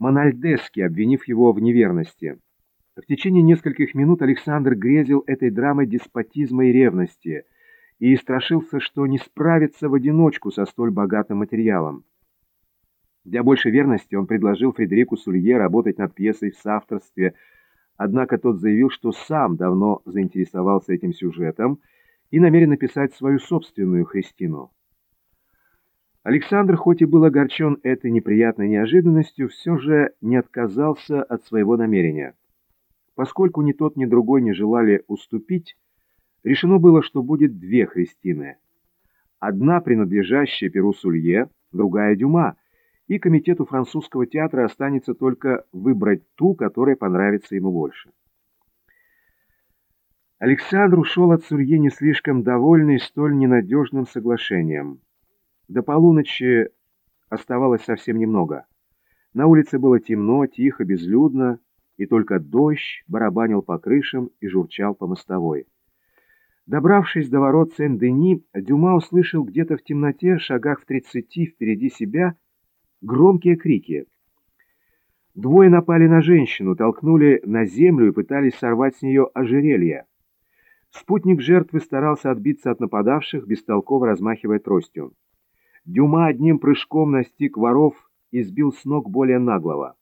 Мональдески, обвинив его в неверности. В течение нескольких минут Александр грезил этой драмой деспотизма и ревности и страшился, что не справится в одиночку со столь богатым материалом. Для большей верности он предложил Фредерику Сулье работать над пьесой в соавторстве, однако тот заявил, что сам давно заинтересовался этим сюжетом и намерен написать свою собственную Христину. Александр, хоть и был огорчен этой неприятной неожиданностью, все же не отказался от своего намерения. Поскольку ни тот, ни другой не желали уступить, решено было, что будет две Христины. Одна, принадлежащая Перу Сулье, другая Дюма, и комитету французского театра останется только выбрать ту, которая понравится ему больше. Александр ушел от Сулье не слишком довольный столь ненадежным соглашением. До полуночи оставалось совсем немного. На улице было темно, тихо, безлюдно, и только дождь барабанил по крышам и журчал по мостовой. Добравшись до ворот Сен-Дени, Дюма услышал где-то в темноте, шагах в тридцати впереди себя, громкие крики. Двое напали на женщину, толкнули на землю и пытались сорвать с нее ожерелье. Спутник жертвы старался отбиться от нападавших, бестолково размахивая тростью. Дюма одним прыжком настиг воров и сбил с ног более наглого.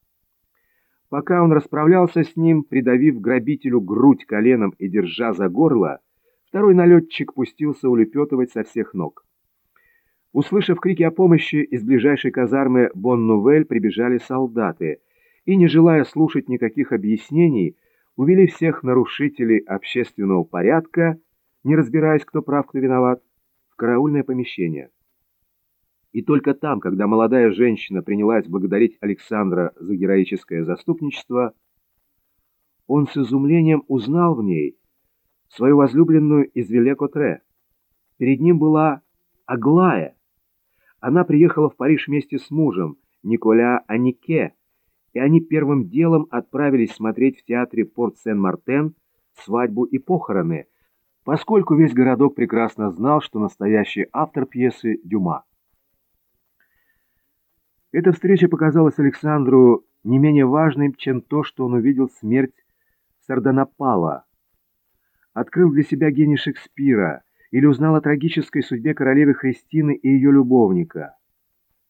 Пока он расправлялся с ним, придавив грабителю грудь коленом и держа за горло, второй налетчик пустился улепетывать со всех ног. Услышав крики о помощи, из ближайшей казармы Бон-Нувель прибежали солдаты и, не желая слушать никаких объяснений, увели всех нарушителей общественного порядка, не разбираясь, кто прав, кто виноват, в караульное помещение. И только там, когда молодая женщина принялась благодарить Александра за героическое заступничество, он с изумлением узнал в ней свою возлюбленную из Велекотре. Перед ним была Аглая. Она приехала в Париж вместе с мужем, Николя Анике, и они первым делом отправились смотреть в театре Порт-Сен-Мартен свадьбу и похороны, поскольку весь городок прекрасно знал, что настоящий автор пьесы Дюма. Эта встреча показалась Александру не менее важной, чем то, что он увидел смерть Сардонапала, открыл для себя гений Шекспира или узнал о трагической судьбе королевы Христины и ее любовника.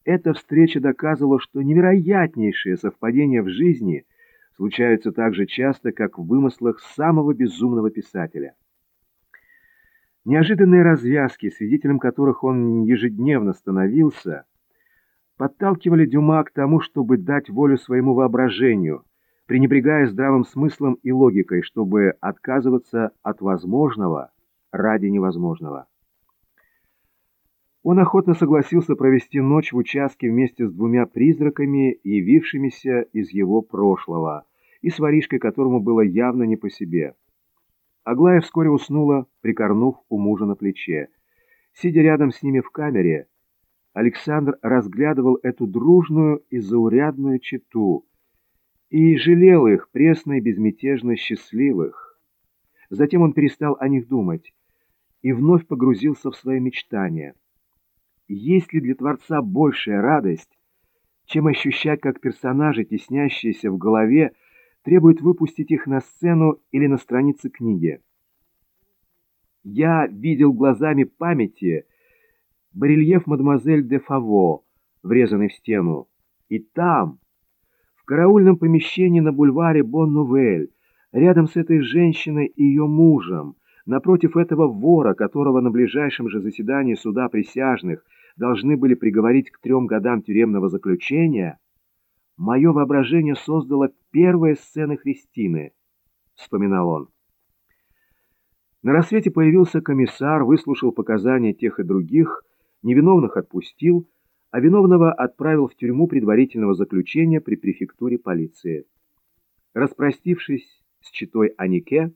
Эта встреча доказывала, что невероятнейшие совпадения в жизни случаются так же часто, как в вымыслах самого безумного писателя. Неожиданные развязки, свидетелем которых он ежедневно становился – подталкивали Дюма к тому, чтобы дать волю своему воображению, пренебрегая здравым смыслом и логикой, чтобы отказываться от возможного ради невозможного. Он охотно согласился провести ночь в участке вместе с двумя призраками, явившимися из его прошлого, и с воришкой, которому было явно не по себе. Аглая вскоре уснула, прикорнув у мужа на плече. Сидя рядом с ними в камере, Александр разглядывал эту дружную и заурядную чету и жалел их, пресно и безмятежно счастливых. Затем он перестал о них думать и вновь погрузился в свои мечтания. Есть ли для Творца большая радость, чем ощущать, как персонажи, теснящиеся в голове, требуют выпустить их на сцену или на страницы книги? Я видел глазами памяти, барельеф мадемуазель де Фаво, врезанный в стену. И там, в караульном помещении на бульваре Бон-Нувель, рядом с этой женщиной и ее мужем, напротив этого вора, которого на ближайшем же заседании суда присяжных должны были приговорить к трем годам тюремного заключения, мое воображение создало первые сцены Христины, вспоминал он. На рассвете появился комиссар, выслушал показания тех и других, невиновных отпустил, а виновного отправил в тюрьму предварительного заключения при префектуре полиции. Распростившись с читой Анике,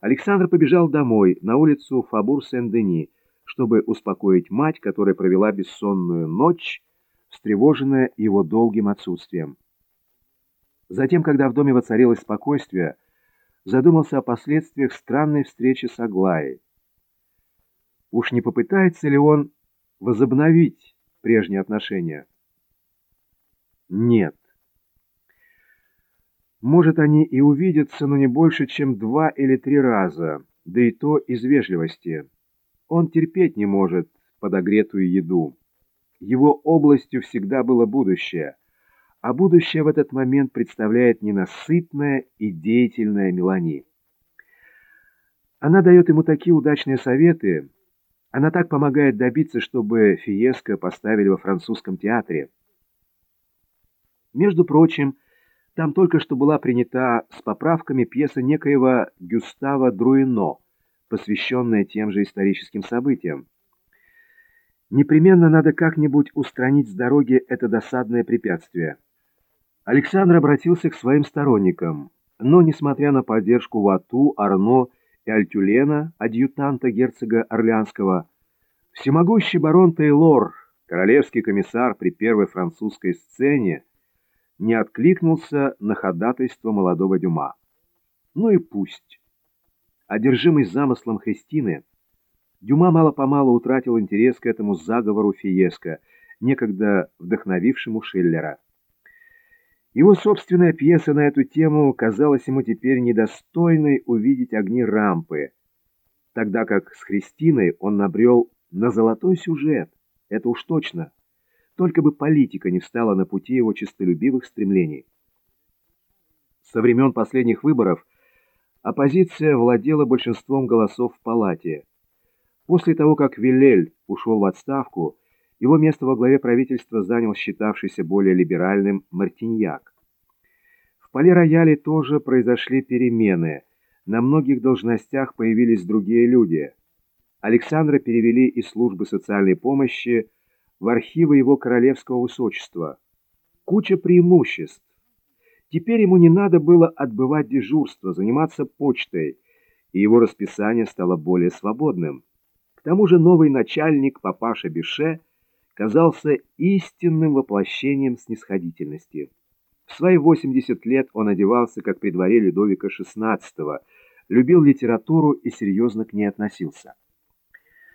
Александр побежал домой, на улицу Фабур-Сен-Дени, чтобы успокоить мать, которая провела бессонную ночь, встревоженная его долгим отсутствием. Затем, когда в доме воцарилось спокойствие, задумался о последствиях странной встречи с Аглаей. Уж не попытается ли он возобновить прежние отношения? Нет. Может, они и увидятся, но не больше, чем два или три раза, да и то из вежливости. Он терпеть не может подогретую еду. Его областью всегда было будущее, а будущее в этот момент представляет ненасытная и деятельная Мелани. Она дает ему такие удачные советы, она так помогает добиться, чтобы Фиеско поставили во французском театре. Между прочим, там только что была принята с поправками пьеса некоего Гюстава Друино, посвященная тем же историческим событиям. Непременно надо как-нибудь устранить с дороги это досадное препятствие. Александр обратился к своим сторонникам, но, несмотря на поддержку Вату, Арно и Альтюлена, адъютанта герцога Орлеанского, всемогущий барон Тейлор, королевский комиссар при первой французской сцене, не откликнулся на ходатайство молодого Дюма. Ну и пусть. Одержимый замыслом Христины, Дюма мало-помалу утратил интерес к этому заговору Фиеско, некогда вдохновившему Шиллера. Его собственная пьеса на эту тему казалась ему теперь недостойной увидеть огни рампы, тогда как с Христиной он набрел на золотой сюжет, это уж точно, только бы политика не встала на пути его честолюбивых стремлений. Со времен последних выборов оппозиция владела большинством голосов в палате. После того, как Виллель ушел в отставку, его место во главе правительства занял считавшийся более либеральным Мартиньяк. В поле-рояле тоже произошли перемены. На многих должностях появились другие люди. Александра перевели из службы социальной помощи в архивы его королевского высочества. Куча преимуществ. Теперь ему не надо было отбывать дежурство, заниматься почтой, и его расписание стало более свободным. К тому же новый начальник, папаша Беше, казался истинным воплощением снисходительности. В свои 80 лет он одевался, как при дворе Людовика XVI, любил литературу и серьезно к ней относился.